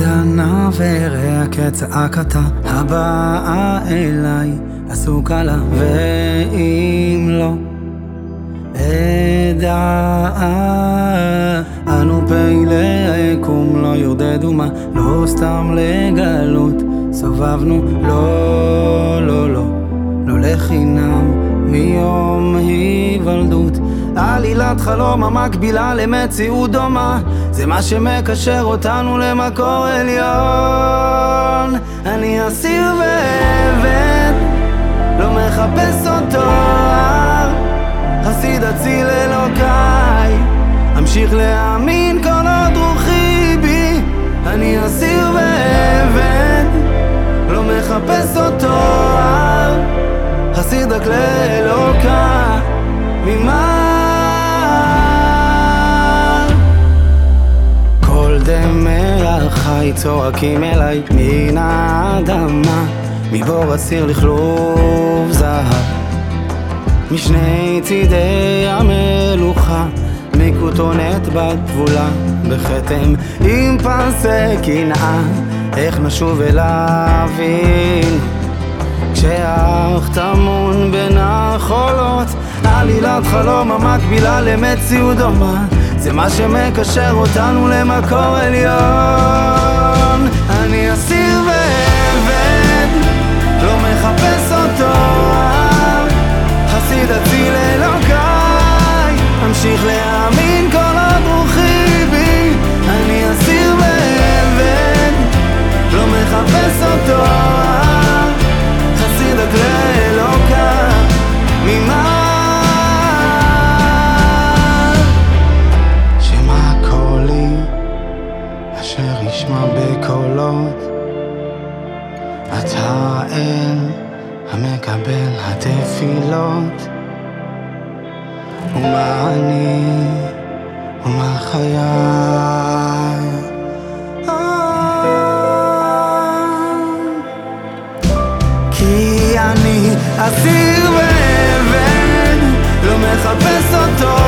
ענה ורע כצעקתה הבאה אליי עסוקה לה ואם לא אדע אנו פעילי היקום לא יורדדו מה לא סתם לגלות סובבנו לא לא לא לא לחינם מיום היוולדות עלילת חלום המקבילה למציאות דומה. זה מה שמקשר אותנו למקור עליון. אני אסיר ועבד לא מחפש אותו צועקים אליי מן האדמה מבור הסיר לכלוב זהב. משני צידי המלוכה מכותונת בתבולה בכתם עם פרסי קנאה. איך נשוב אליו כשהאח טמון בין החולות עלילת חלום המקבילה למציאות דומה. זה מה שמקשר אותנו למקור עליון אני אסיר ועבד, לא מחפש אותו. חסיד אציל אלוקיי, אמשיך להאמין אתה האל המקבל התפילות. ומה אני ומה חיי? כי אני אסיר ואבן לא מחפש אותו